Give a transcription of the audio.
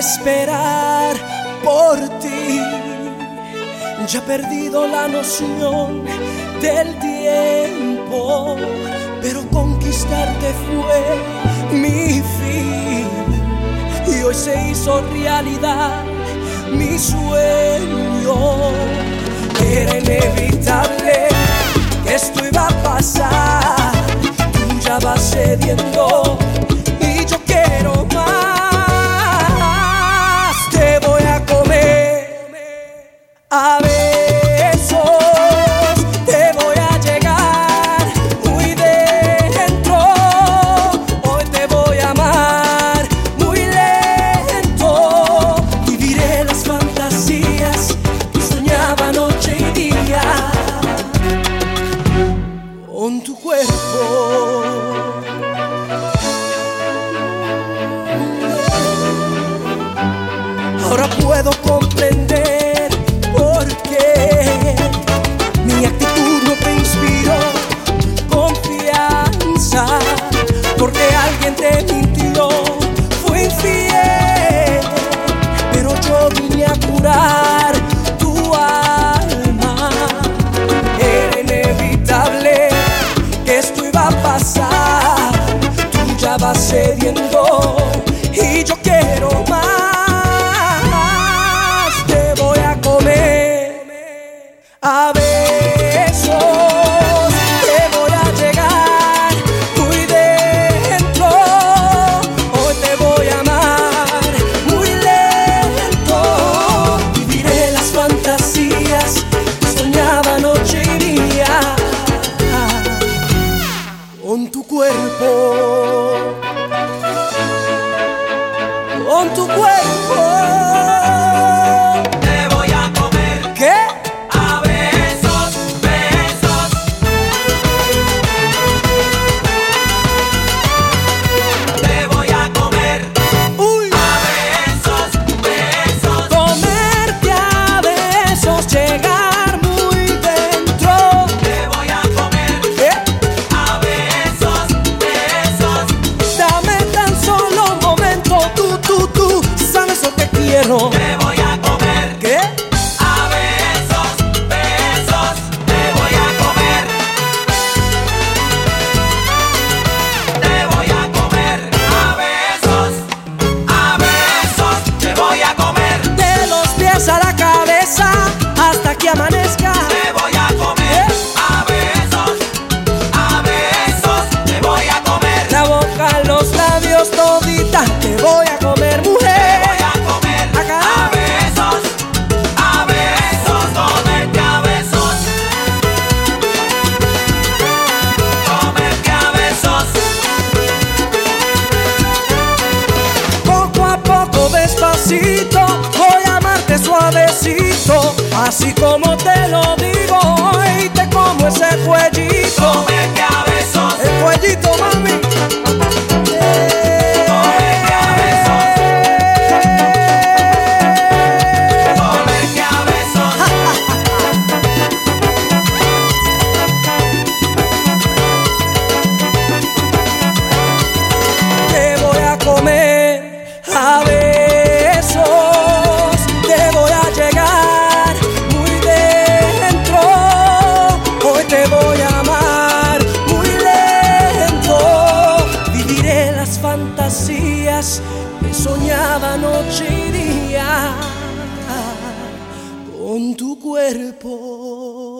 esperar por ti. Ya he perdido la noción del tiempo, pero conquistarte fue mi fin. Y hoy se hizo realidad mi sueño. Era inevitable que esto iba a pasar. Tú ya vas cediendo. tu cuerpo. Ahora puedo comprender estaba cediendo y yo quiero más. Te voy a comer a besos. que soñaba noche y día con tu cuerpo.